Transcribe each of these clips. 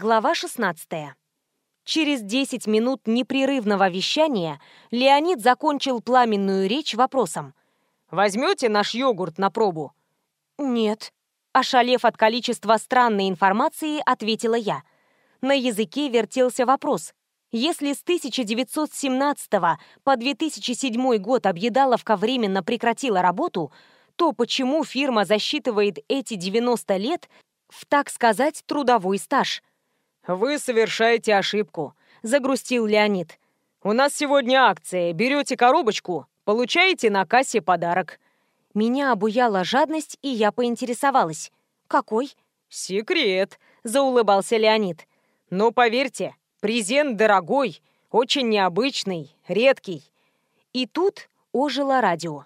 Глава 16. Через 10 минут непрерывного вещания Леонид закончил пламенную речь вопросом. «Возьмете наш йогурт на пробу?» «Нет». Ошалев от количества странной информации, ответила я. На языке вертелся вопрос. Если с 1917 по 2007 год Объедаловка временно прекратила работу, то почему фирма засчитывает эти 90 лет в, так сказать, трудовой стаж? «Вы совершаете ошибку», — загрустил Леонид. «У нас сегодня акция. Берете коробочку, получаете на кассе подарок». Меня обуяла жадность, и я поинтересовалась. «Какой?» «Секрет», — заулыбался Леонид. «Но поверьте, презент дорогой, очень необычный, редкий». И тут ожило радио.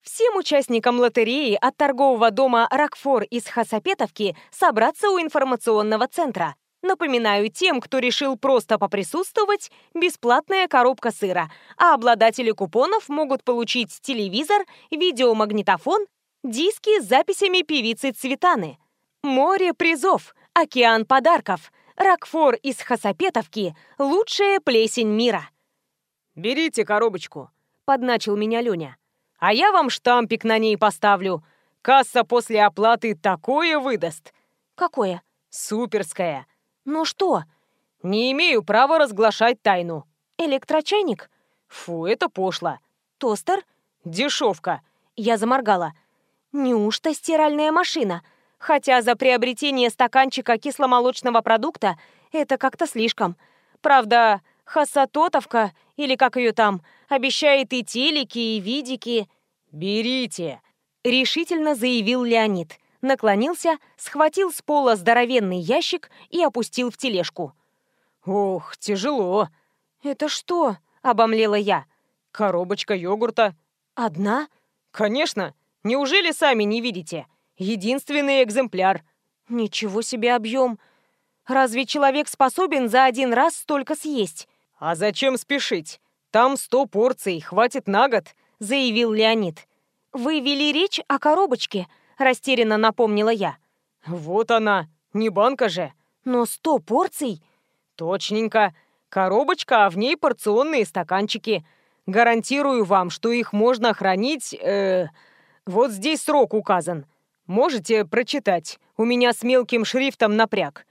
Всем участникам лотереи от торгового дома «Рокфор» из Хасапетовки собраться у информационного центра. Напоминаю тем, кто решил просто поприсутствовать, бесплатная коробка сыра, а обладатели купонов могут получить телевизор, видеомагнитофон, диски с записями певицы Цветаны. Море призов, океан подарков, Рокфор из Хасапетовки – лучшая плесень мира. «Берите коробочку», – подначил меня Леня. «А я вам штампик на ней поставлю. Касса после оплаты такое выдаст». «Какое?» «Суперское. «Ну что?» «Не имею права разглашать тайну». «Электрочайник?» «Фу, это пошло». «Тостер?» «Дешевка». Я заморгала. «Неужто стиральная машина? Хотя за приобретение стаканчика кисломолочного продукта это как-то слишком. Правда, Хасатотовка, или как ее там, обещает и телеки, и видики». «Берите», — решительно заявил Леонид наклонился, схватил с пола здоровенный ящик и опустил в тележку. «Ох, тяжело!» «Это что?» — обомлела я. «Коробочка йогурта». «Одна?» «Конечно! Неужели сами не видите? Единственный экземпляр». «Ничего себе объем! Разве человек способен за один раз столько съесть?» «А зачем спешить? Там сто порций, хватит на год», — заявил Леонид. «Вы вели речь о коробочке», растерянно напомнила я. Вот она, не банка же. Но сто порций? Точненько. Коробочка, а в ней порционные стаканчики. Гарантирую вам, что их можно хранить... Э, вот здесь срок указан. Можете прочитать. У меня с мелким шрифтом напряг.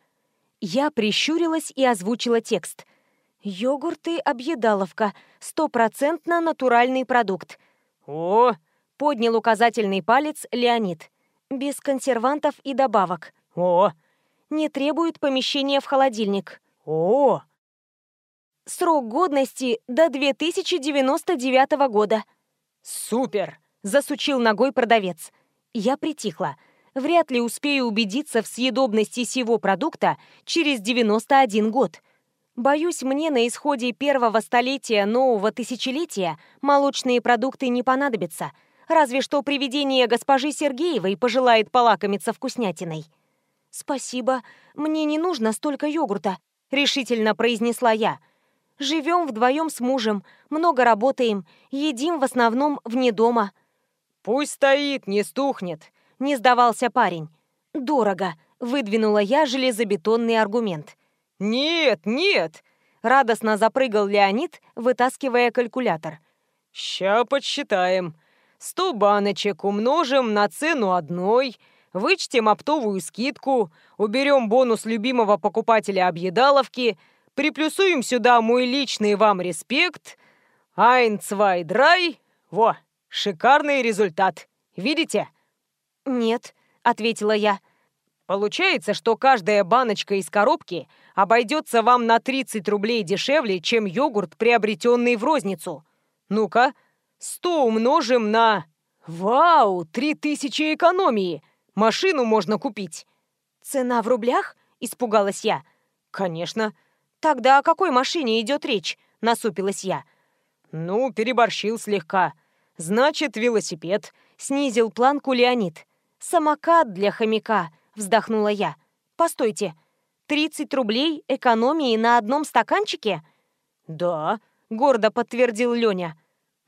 Я прищурилась и озвучила текст. «Йогурты объедаловка. Стопроцентно натуральный продукт». «О!» — поднял указательный палец Леонид. Без консервантов и добавок. О! Не требует помещения в холодильник. О! Срок годности до 2099 года. Супер! Засучил ногой продавец. Я притихла. Вряд ли успею убедиться в съедобности сего продукта через 91 год. Боюсь, мне на исходе первого столетия нового тысячелетия молочные продукты не понадобятся – Разве что привидение госпожи Сергеевой пожелает полакомиться вкуснятиной. «Спасибо, мне не нужно столько йогурта», — решительно произнесла я. «Живем вдвоем с мужем, много работаем, едим в основном вне дома». «Пусть стоит, не стухнет», — не сдавался парень. «Дорого», — выдвинула я железобетонный аргумент. «Нет, нет!» — радостно запрыгал Леонид, вытаскивая калькулятор. «Ща подсчитаем», Сто баночек умножим на цену одной, вычтем оптовую скидку, уберем бонус любимого покупателя объедаловки, приплюсуем сюда мой личный вам респект. Айн, цвай, драй. Во, шикарный результат. Видите? Нет, ответила я. Получается, что каждая баночка из коробки обойдется вам на 30 рублей дешевле, чем йогурт, приобретенный в розницу. Ну-ка, Сто умножим на... Вау, три тысячи экономии! Машину можно купить!» «Цена в рублях?» – испугалась я. «Конечно». «Тогда о какой машине идет речь?» – насупилась я. «Ну, переборщил слегка. Значит, велосипед», – снизил планку Леонид. «Самокат для хомяка», – вздохнула я. «Постойте, 30 рублей экономии на одном стаканчике?» «Да», – гордо подтвердил Леня.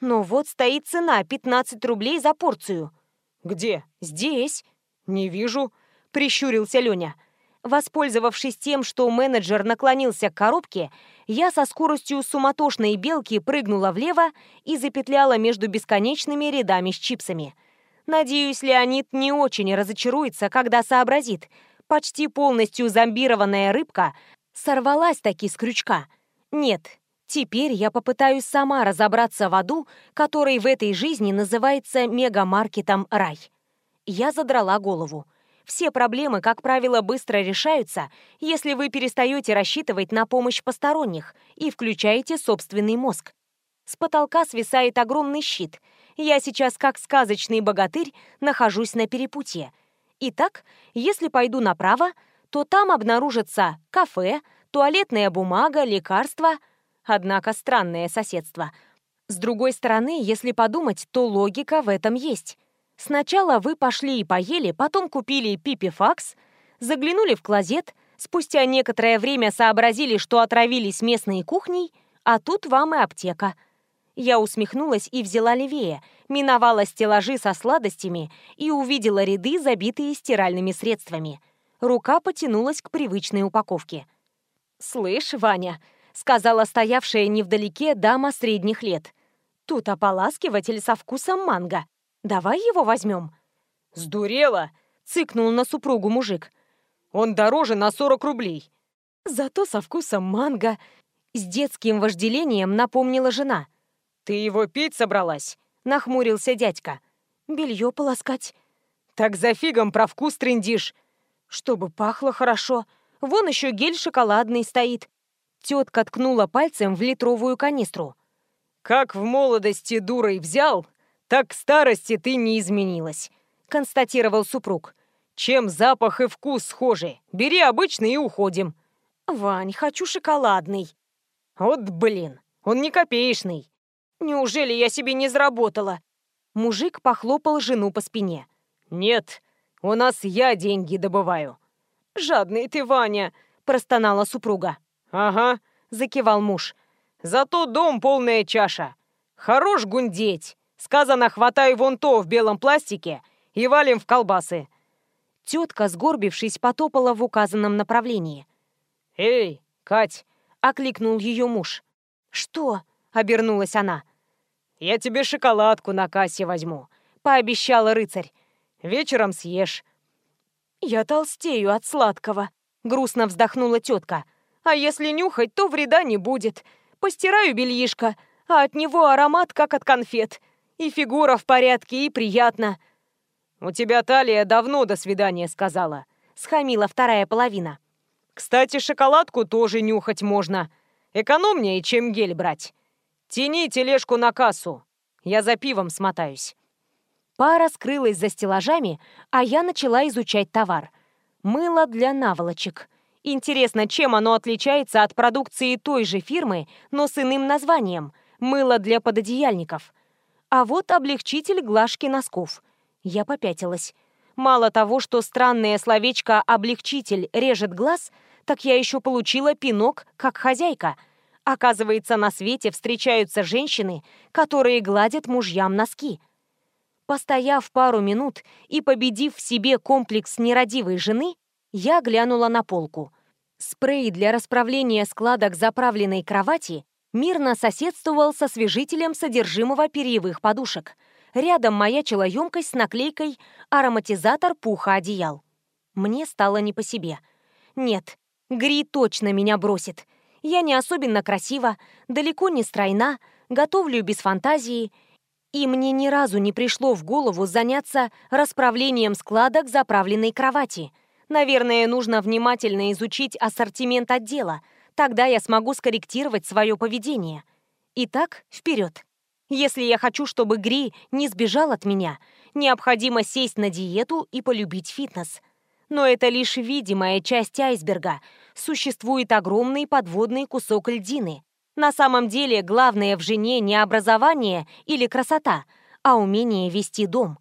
Но вот стоит цена 15 рублей за порцию. Где? Здесь. Не вижу, прищурился Леня. Воспользовавшись тем, что менеджер наклонился к коробке, я со скоростью суматошной белки прыгнула влево и запетляла между бесконечными рядами с чипсами. Надеюсь, Леонид не очень разочаруется, когда сообразит. Почти полностью зомбированная рыбка сорвалась таки с крючка. Нет, теперь я попытаюсь сама разобраться в аду, который в этой жизни называется мегамаркетом «Рай». Я задрала голову. Все проблемы, как правило, быстро решаются, если вы перестаете рассчитывать на помощь посторонних и включаете собственный мозг. С потолка свисает огромный щит. Я сейчас, как сказочный богатырь, нахожусь на перепутье. Итак, если пойду направо, то там обнаружится кафе, туалетная бумага, лекарства. Однако странное соседство. С другой стороны, если подумать, то логика в этом есть. Сначала вы пошли и поели, потом купили пипифакс, заглянули в клозет, спустя некоторое время сообразили, что отравились местной кухней, а тут вам и аптека. Я усмехнулась и взяла левее, миновала стеллажи со сладостями и увидела ряды, забитые стиральными средствами. Рука потянулась к привычной упаковке. «Слышь, Ваня», — сказала стоявшая невдалеке дама средних лет, «тут ополаскиватель со вкусом манго. Давай его возьмем». «Сдурела!» — цыкнул на супругу мужик. «Он дороже на 40 рублей». «Зато со вкусом манго». С детским вожделением напомнила жена. «Ты его пить собралась?» — нахмурился дядька. «Белье полоскать». «Так за фигом про вкус трендишь». «Чтобы пахло хорошо. Вон еще гель шоколадный стоит». Тетка ткнула пальцем в литровую канистру. «Как в молодости дурой взял, «Так к старости ты не изменилась», — констатировал супруг. «Чем запах и вкус схожи? Бери обычный и уходим». «Вань, хочу шоколадный». «Вот блин, он не копеечный». «Неужели я себе не заработала?» Мужик похлопал жену по спине. «Нет, у нас я деньги добываю». «Жадный ты, Ваня», — простонала супруга. «Ага», — закивал муж. «Зато дом полная чаша. Хорош гундеть». Сказано, хватай вон то в белом пластике и валим в колбасы. Тетка, сгорбившись, потопала в указанном направлении. «Эй, Кать!» — окликнул ее муж. «Что?» — обернулась она. «Я тебе шоколадку на кассе возьму», — пообещала рыцарь. «Вечером съешь». «Я толстею от сладкого», — грустно вздохнула тетка. «А если нюхать, то вреда не будет. Постираю бельишко, а от него аромат, как от конфет. И фигура в порядке, и приятно. «У тебя талия давно до свидания сказала», — схамила вторая половина. «Кстати, шоколадку тоже нюхать можно. Экономнее, чем гель брать. Тяни тележку на кассу. Я за пивом смотаюсь». Пара скрылась за стеллажами, а я начала изучать товар. Мыло для наволочек. Интересно, чем оно отличается от продукции той же фирмы, но с иным названием – мыло для пододеяльников – а вот облегчитель глажки носков. Я попятилась. Мало того, что странное словечко «облегчитель» режет глаз, так я еще получила пинок как хозяйка. Оказывается, на свете встречаются женщины, которые гладят мужьям носки. Постояв пару минут и победив в себе комплекс нерадивой жены, я глянула на полку. Спрей для расправления складок заправленной кровати мирно соседствовал со освежителем содержимого перьевых подушек. Рядом маячила емкость с наклейкой «Ароматизатор пуха одеял». Мне стало не по себе. Нет, Гри точно меня бросит. Я не особенно красива, далеко не стройна, готовлю без фантазии, и мне ни разу не пришло в голову заняться расправлением складок заправленной кровати. Наверное, нужно внимательно изучить ассортимент отдела, Тогда я смогу скорректировать свое поведение. Итак, вперед. Если я хочу, чтобы Гри не сбежал от меня, необходимо сесть на диету и полюбить фитнес. Но это лишь видимая часть айсберга. Существует огромный подводный кусок льдины. На самом деле, главное в жене не образование или красота, а умение вести дом.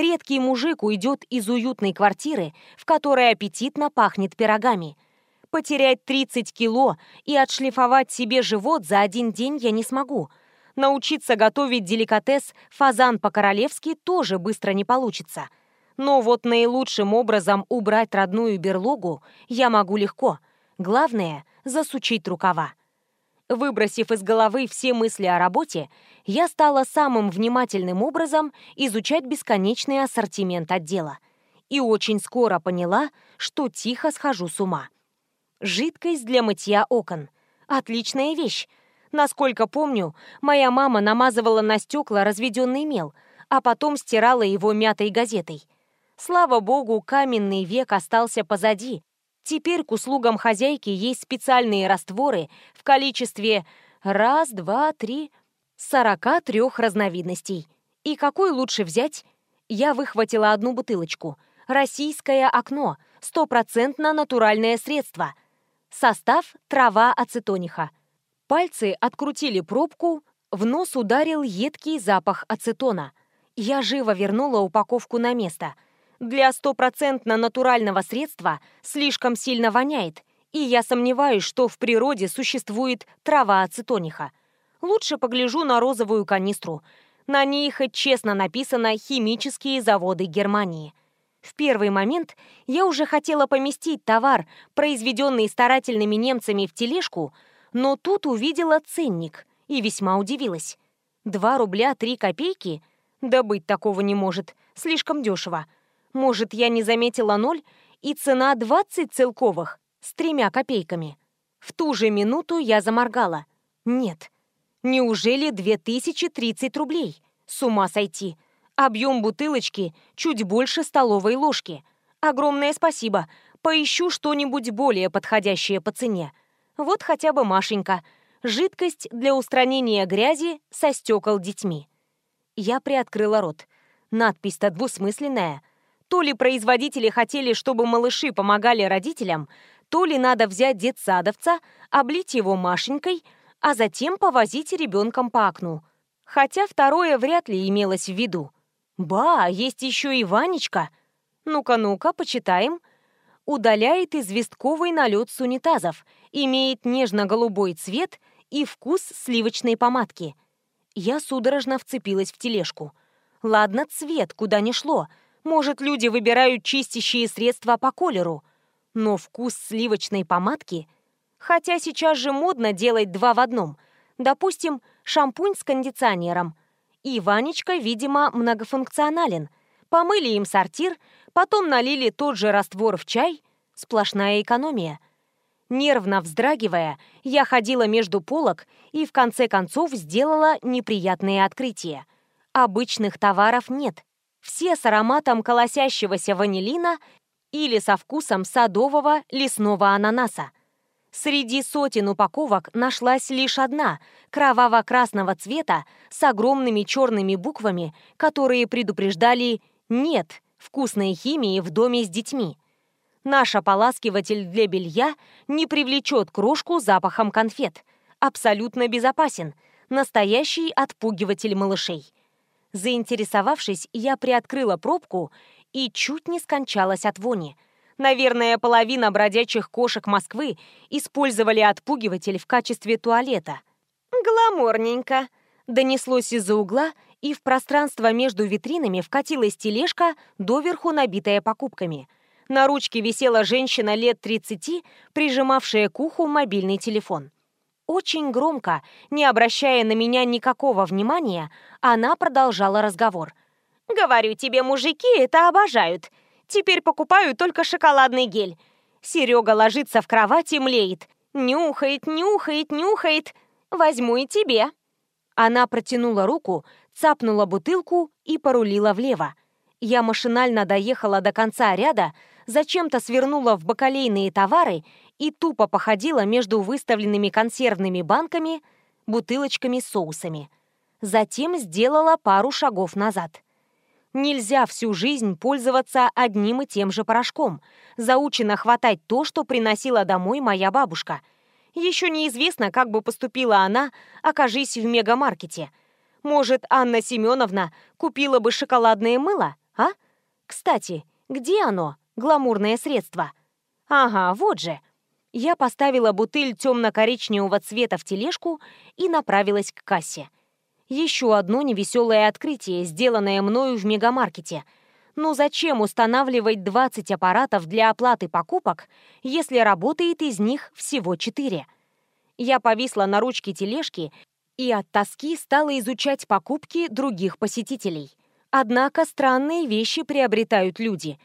Редкий мужик уйдет из уютной квартиры, в которой аппетитно пахнет пирогами – Потерять 30 кило и отшлифовать себе живот за один день я не смогу. Научиться готовить деликатес фазан по-королевски тоже быстро не получится. Но вот наилучшим образом убрать родную берлогу я могу легко. Главное – засучить рукава. Выбросив из головы все мысли о работе, я стала самым внимательным образом изучать бесконечный ассортимент отдела. И очень скоро поняла, что тихо схожу с ума. Жидкость для мытья окон. Отличная вещь. Насколько помню, моя мама намазывала на стекла разведенный мел, а потом стирала его мятой газетой. Слава богу, каменный век остался позади. Теперь к услугам хозяйки есть специальные растворы в количестве раз, два, три, сорока трех разновидностей. И какой лучше взять? Я выхватила одну бутылочку. Российское окно. Стопроцентно натуральное средство. Состав – трава ацетониха. Пальцы открутили пробку, в нос ударил едкий запах ацетона. Я живо вернула упаковку на место – для стопроцентно натурального средства слишком сильно воняет, и я сомневаюсь, что в природе существует трава ацетониха. Лучше погляжу на розовую канистру. На ней хоть честно написано «Химические заводы Германии». В первый момент я уже хотела поместить товар, произведенный старательными немцами в тележку, но тут увидела ценник и весьма удивилась. Два рубля три копейки? Да быть такого не может, слишком дешево. Может, я не заметила ноль, и цена 20 целковых с тремя копейками. В ту же минуту я заморгала. Нет. Неужели 2030 рублей? С ума сойти. Объем бутылочки чуть больше столовой ложки. Огромное спасибо. Поищу что-нибудь более подходящее по цене. Вот хотя бы Машенька. Жидкость для устранения грязи со стекол детьми. Я приоткрыла рот. Надпись-то двусмысленная. То ли производители хотели, чтобы малыши помогали родителям, то ли надо взять детсадовца, облить его Машенькой, а затем повозить ребенком по окну. Хотя второе вряд ли имелось в виду. Ба, есть еще и Ванечка. Ну-ка, ну-ка, почитаем. Удаляет известковый налет с унитазов, имеет нежно-голубой цвет и вкус сливочной помадки. Я судорожно вцепилась в тележку. Ладно, цвет, куда ни шло — может, люди выбирают чистящие средства по колеру. Но вкус сливочной помадки... Хотя сейчас же модно делать два в одном. Допустим, шампунь с кондиционером. И Ванечка, видимо, многофункционален. Помыли им сортир, потом налили тот же раствор в чай. Сплошная экономия. Нервно вздрагивая, я ходила между полок и в конце концов сделала неприятные открытия. Обычных товаров нет. Все с ароматом колосящегося ванилина или со вкусом садового лесного ананаса. Среди сотен упаковок нашлась лишь одна, кроваво-красного цвета, с огромными черными буквами, которые предупреждали «нет» вкусной химии в доме с детьми. Наш ополаскиватель для белья не привлечет крошку запахом конфет. Абсолютно безопасен. Настоящий отпугиватель малышей. Заинтересовавшись, я приоткрыла пробку и чуть не скончалась от вони. Наверное, половина бродячих кошек Москвы использовали отпугиватель в качестве туалета. «Гламурненько!» Донеслось из-за угла, и в пространство между витринами вкатилась тележка, доверху набитая покупками. На ручке висела женщина лет 30, прижимавшая к уху мобильный телефон. Очень громко, не обращая на меня никакого внимания, она продолжала разговор. «Говорю тебе, мужики это обожают. Теперь покупаю только шоколадный гель. Серега ложится в кровать и млеет. Нюхает, нюхает, нюхает. Возьму и тебе». Она протянула руку, цапнула бутылку и порулила влево. Я машинально доехала до конца ряда, зачем-то свернула в бакалейные товары и тупо походила между выставленными консервными банками, бутылочками с соусами. Затем сделала пару шагов назад. Нельзя всю жизнь пользоваться одним и тем же порошком, заучено хватать то, что приносила домой моя бабушка. Еще неизвестно, как бы поступила она, окажись в мегамаркете. Может, Анна Семеновна купила бы шоколадное мыло, а? Кстати, где оно, гламурное средство? Ага, вот же я поставила бутыль темно-коричневого цвета в тележку и направилась к кассе. Еще одно невеселое открытие, сделанное мною в мегамаркете. Ну зачем устанавливать 20 аппаратов для оплаты покупок, если работает из них всего 4? Я повисла на ручке тележки и от тоски стала изучать покупки других посетителей. Однако странные вещи приобретают люди.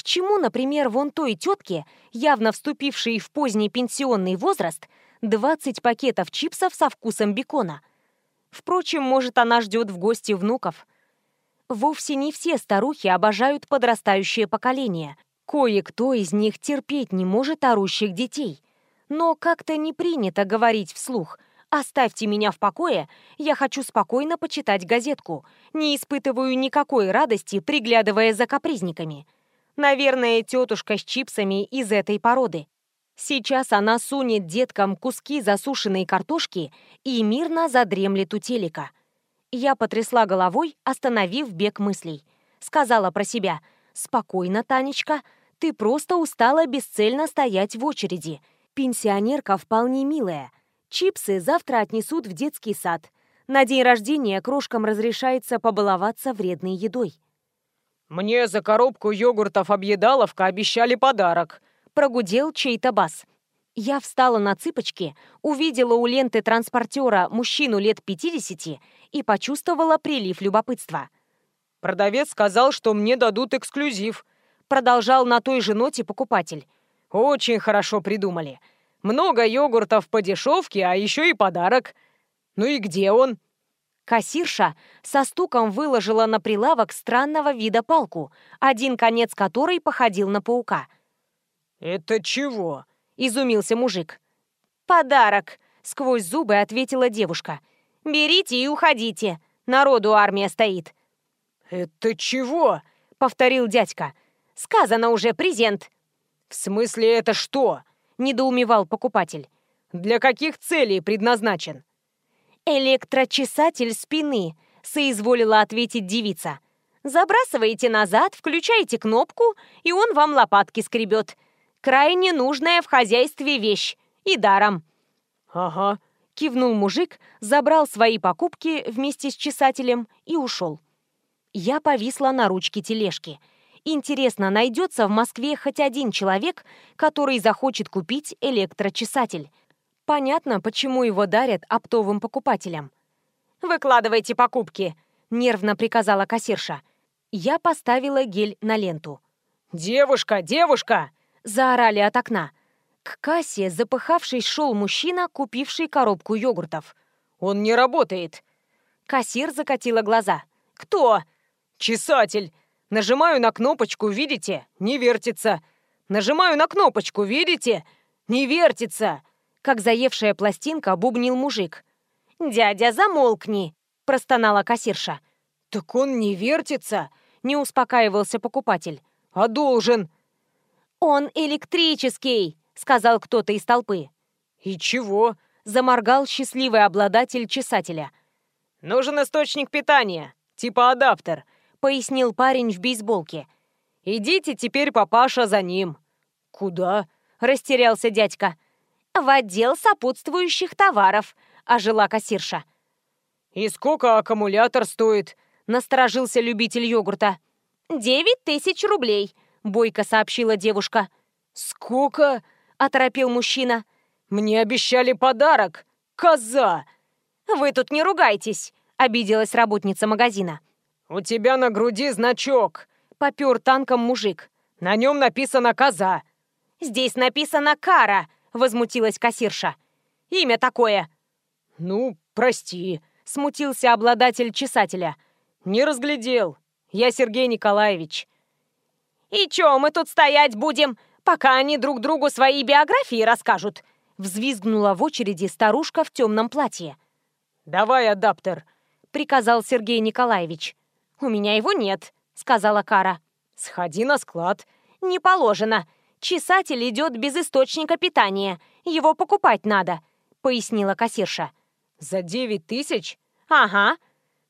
К чему, например, вон той тетке, явно вступившей в поздний пенсионный возраст, 20 пакетов чипсов со вкусом бекона? Впрочем, может, она ждет в гости внуков. Вовсе не все старухи обожают подрастающее поколение. Кое-кто из них терпеть не может орущих детей. Но как-то не принято говорить вслух «Оставьте меня в покое, я хочу спокойно почитать газетку, не испытываю никакой радости, приглядывая за капризниками». Наверное, тетушка с чипсами из этой породы. Сейчас она сунет деткам куски засушенной картошки и мирно задремлет у телека. Я потрясла головой, остановив бег мыслей. Сказала про себя «Спокойно, Танечка, ты просто устала бесцельно стоять в очереди. Пенсионерка вполне милая. Чипсы завтра отнесут в детский сад. На день рождения крошкам разрешается побаловаться вредной едой». «Мне за коробку йогуртов-объедаловка обещали подарок», — прогудел чей-то бас. Я встала на цыпочки, увидела у ленты транспортера мужчину лет 50 и почувствовала прилив любопытства. «Продавец сказал, что мне дадут эксклюзив», — продолжал на той же ноте покупатель. «Очень хорошо придумали. Много йогуртов по дешевке, а еще и подарок. Ну и где он?» Кассирша со стуком выложила на прилавок странного вида палку, один конец которой походил на паука. «Это чего?» — изумился мужик. «Подарок», — сквозь зубы ответила девушка. Берите и уходите. Народу армия стоит». «Это чего?» — повторил дядька. «Сказано уже, презент». «В смысле это что?» — недоумевал покупатель. «Для каких целей предназначен?» «Электрочесатель спины», — соизволила ответить девица. «Забрасываете назад, включаете кнопку, и он вам лопатки скребет. Крайне нужная в хозяйстве вещь. И даром». «Ага», Кивнул мужик, забрал свои покупки вместе с чесателем и ушел. Я повисла на ручке тележки. Интересно, найдется в Москве хоть один человек, который захочет купить электрочесатель. Понятно, почему его дарят оптовым покупателям. «Выкладывайте покупки», — нервно приказала кассирша. Я поставила гель на ленту. «Девушка, девушка!» — заорали от окна. К кассе, запыхавшись, шел мужчина, купивший коробку йогуртов. «Он не работает!» Кассир закатила глаза. «Кто?» «Чесатель! Нажимаю на кнопочку, видите? Не вертится! Нажимаю на кнопочку, видите? Не вертится!» Как заевшая пластинка бубнил мужик. «Дядя, замолкни!» – простонала кассирша. «Так он не вертится!» – не успокаивался покупатель. «А должен!» «Он электрический!» сказал кто-то из толпы. «И чего?» – заморгал счастливый обладатель чесателя. «Нужен источник питания, типа адаптер», – пояснил парень в бейсболке. «Идите теперь, папаша, за ним». «Куда?» – растерялся дядька. «В отдел сопутствующих товаров», – ожила кассирша. «И сколько аккумулятор стоит?» – насторожился любитель йогурта. «Девять тысяч рублей», – бойко сообщила девушка. «Сколько?» оторопил мужчина. «Мне обещали подарок! Коза!» «Вы тут не ругайтесь!» — обиделась работница магазина. «У тебя на груди значок!» — попер танком мужик. «На нем написано «Коза». «Здесь написано «Кара», — возмутилась кассирша. «Имя такое». «Ну, прости», — смутился обладатель чесателя. «Не разглядел. Я Сергей Николаевич». «И чё, мы тут стоять будем?» пока они друг другу свои биографии расскажут!» Взвизгнула в очереди старушка в темном платье. «Давай адаптер», — приказал Сергей Николаевич. «У меня его нет», — сказала Кара. «Сходи на склад». «Не положено. Чесатель идет без источника питания. Его покупать надо», — пояснила кассирша. «За девять тысяч?» «Ага».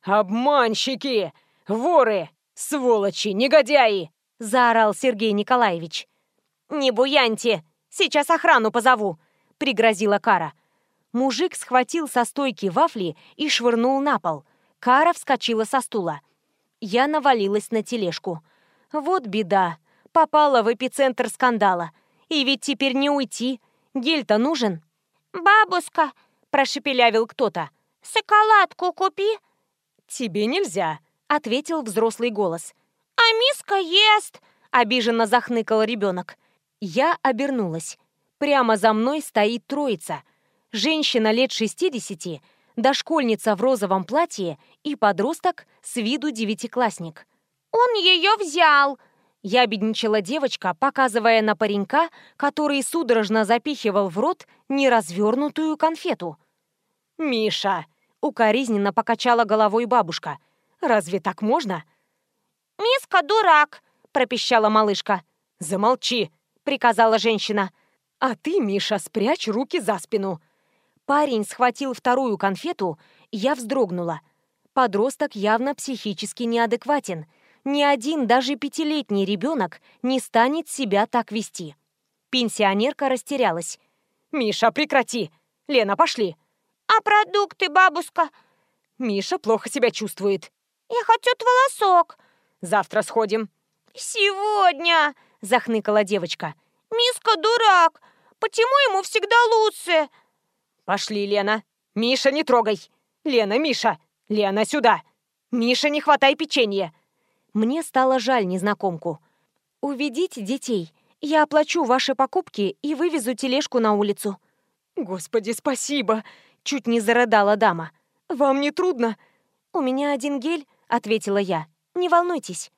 «Обманщики! Воры! Сволочи! Негодяи!» — заорал Сергей Николаевич. «Не буяньте! Сейчас охрану позову!» — пригрозила Кара. Мужик схватил со стойки вафли и швырнул на пол. Кара вскочила со стула. Я навалилась на тележку. Вот беда. Попала в эпицентр скандала. И ведь теперь не уйти. Гель-то нужен. «Бабушка!» – прошепелявил кто-то. «Шоколадку купи!» «Тебе нельзя!» – ответил взрослый голос. «А миска ест!» – обиженно захныкал ребенок. Я обернулась. Прямо за мной стоит троица. Женщина лет 60, дошкольница в розовом платье и подросток с виду девятиклассник. «Он ее взял!» Ябедничала девочка, показывая на паренька, который судорожно запихивал в рот неразвернутую конфету. «Миша!» — укоризненно покачала головой бабушка. «Разве так можно?» «Миска дурак!» — пропищала малышка. «Замолчи!» — приказала женщина. «А ты, Миша, спрячь руки за спину!» Парень схватил вторую конфету, я вздрогнула. Подросток явно психически неадекватен — ни один даже пятилетний ребенок не станет себя так вести. Пенсионерка растерялась. «Миша, прекрати! Лена, пошли!» «А продукты, бабушка?» «Миша плохо себя чувствует». «Я хочу волосок». «Завтра сходим». «Сегодня!» – захныкала девочка. «Миска дурак! Почему ему всегда лучше?» «Пошли, Лена. Миша, не трогай. Лена, Миша. Лена, сюда. Миша, не хватай печенье. Мне стало жаль незнакомку. «Уведите детей. Я оплачу ваши покупки и вывезу тележку на улицу». «Господи, спасибо!» — чуть не зарыдала дама. «Вам не трудно?» «У меня один гель», — ответила я. «Не волнуйтесь».